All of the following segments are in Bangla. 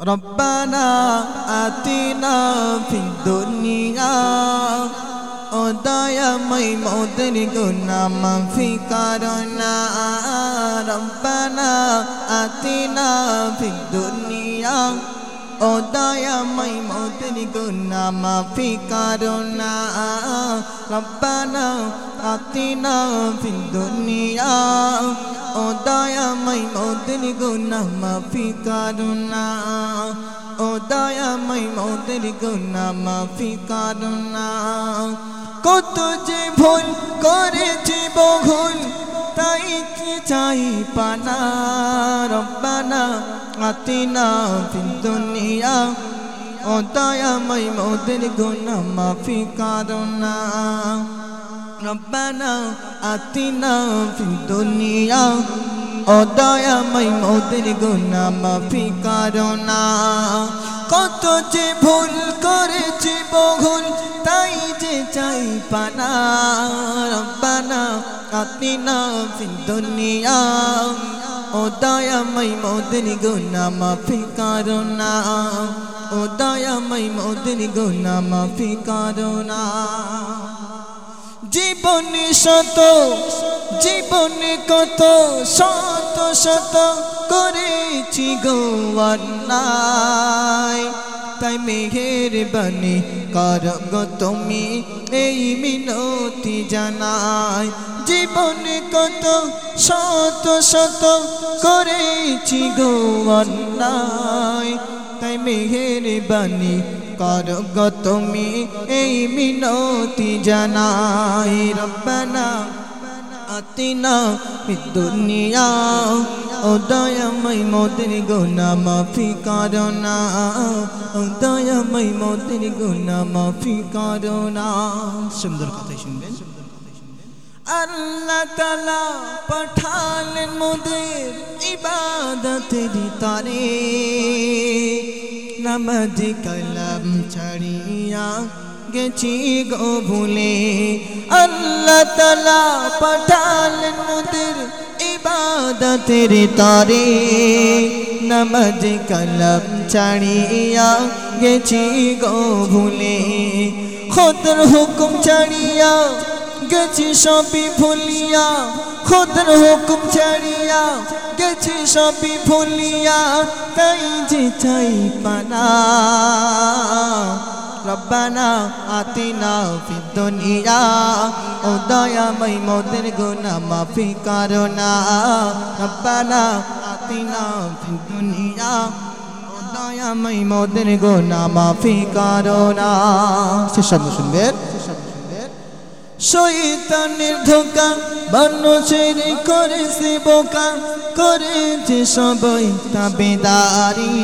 ربنا آتنا في الدنيا দয়াময় মোদের গুনা মাফি করনা রব্বানা আতিনা ফি দুনিয়া ও দয়াময় মোদের গুনা মাফি করনা রব্বানা আতিনা ফি দুনিয়া, ও দয়াময় মোদের গুনা মাফি করনা ও দয়াময় মোদের গুনা মাফি করনা কত যে ভুল করেছি বহুল, তাই কি চাই পানা? রব্বানা আতিনা ফিল দুনিয়া ও দয়াময় মোদের গুনা মাফি করনা রব্বানা আতিনা ফিল দুনিয়া। ও দয়াময় মোদের গুনা মাফি করনা কত যে ভুল করেছি বহুল, তাই যে চাই পানা। রব্বানা আতিনা ফিল দুনিয়া। ও দয়াময় মোদের গুনা মাফি কারও না। ও দয়াময় মোদের গুনা মাফি কারও না। জীবন শত, জীবনে কত, শত শত করেছি গোয়ান্নায় তাই মেহের বানি কর গো তুমি। এই মিনতি জানাই, জীবনে কত শত শত করেছি গোয়ান্নায় তাই মেহের বানি কর গো তুমি, এই মিনতি জানাই, রব্বানা আতিনা দুনিয়া ও দয়াময় মোদের গুনা মাফি করনা ও দয়াময় মোদের গুনা মাফি করনা সুন্দর কথাই শুনবেন। আল্লাহ তালা পাঠালেন মোদের ইবাদতের তারে নামাজ কলম ছাড়িয়া গেছি গো ভুলে। আল্লাহ তালা পাঠালেন মোদের ইবাদতের তারে। নামাজ কলম ছাড়িয়া গেছি গো ভুলে। খোদর হুকুম ছাড়িয়া গেছি সবই ভুলিয়া। খোদর হুকুম ছাড়িয়া গেছি সবই ভুলিয়া। তাই যে চাই পানা। রব্বানা আতিনা ফি দুনিয়া, ও দয়াময় মোদের গুনা মাফি করনা রব্বানা আতিনা ফি দুনিয়া, ও দয়াময় মোদের গুনা মাফি করনা সে শব্দ শুনবেন শৈতানের ধোকা মানুষের করেছে বোকা, করেছে সবাই তাবেদারি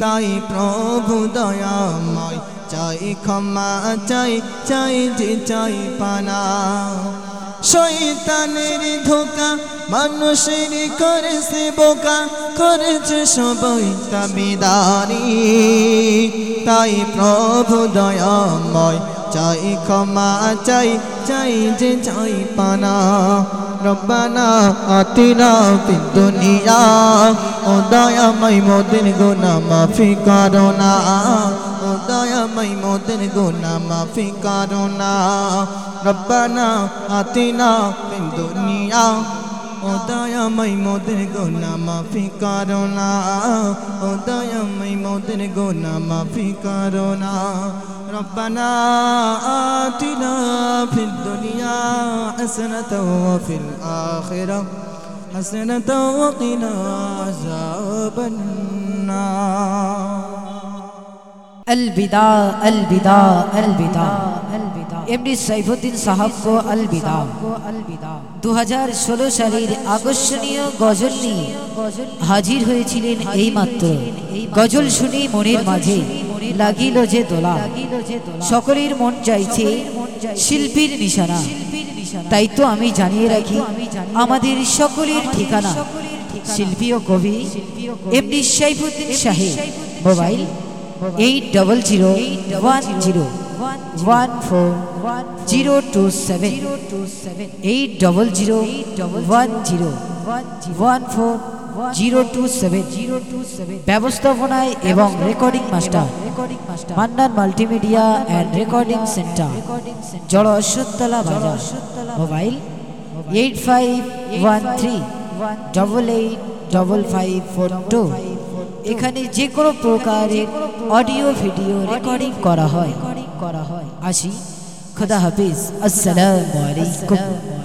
তাই প্রভু দয়াময়, চাই ক্ষমা, চাই চাই যে চাই পানা। শৈতানের ধোকা, মানুষের করেছে বোকা, করেছে সবাই তাবিদারি তাই প্রভু দয়াময়, চাই ক্ষমা, চাই চাই যে চাই পানা। রব্বানা আতিনা ফিদ দুনিয়া, ও দয়াময় মোদের গুনা মাফি করনা ও দয়াময় মোদের গুনা মাফি করনা রব্বানা আতিনা ফিদ দুনিয়া ও দয়াময় মোদের গোনা মাফি করো না ও দয়াময় মোদের গোনা মাফি করো না ربنا آتنا في الدنيا حسنة وفي الآخرة حسنة وقنا عذاب النار البداء البداء البداء এমডি সাইফুদ্দিন সাহাব্য আল বিদা দু হাজার ষোলো সালের আকর্ষণীয় গজল নিয়ে হাজির হয়েছিলেন এই মাত্র গজল শুনি মনের মাঝে লাগিল যে দোলা। সকলের মন চাইছে শিল্পীর নিশানা। তাই তো আমি জানিয়ে রাখি, আমাদের সকলের ঠিকানা। শিল্পী ও কবি এমডি সাইফুদ্দিন সাহেব mobile eight double zero one zero. One four zero two seven eight double zero one zero one four zero two seven zero two seven ব্যবস্থাপনায় এবং recording master recording master Mannan multimedia and recording centre জড় অশ্বত্তলা বাজার mobile eight five one three double eight double five four two এখানে যে কোনো প্রকারের অডিও ভিডিও রেকর্ডিং করা হয়। করা হয়। আসি। খুদা হাফিজ। আসসালামু আলাইকুম।